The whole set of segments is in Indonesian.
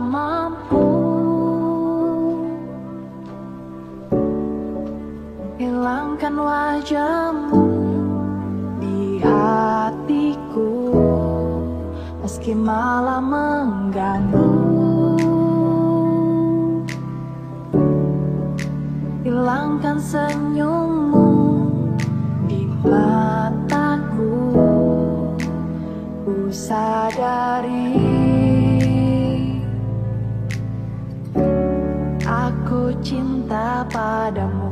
mampu. Hilangkan wajahmu di hatiku Meski malah mengganggu. Hilangkan senyummu di mataku Ku sadari padamu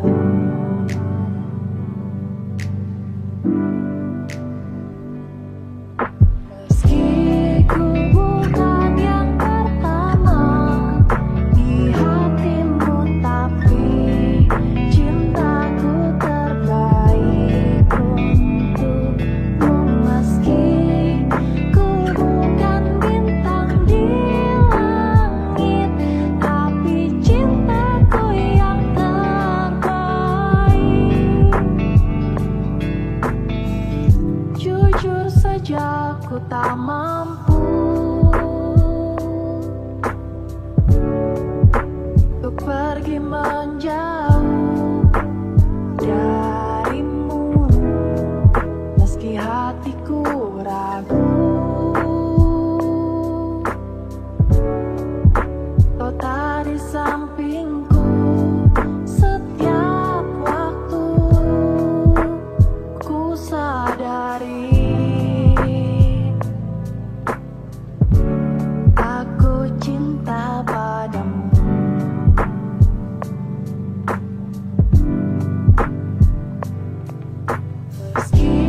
saja ku tak mampu Excuse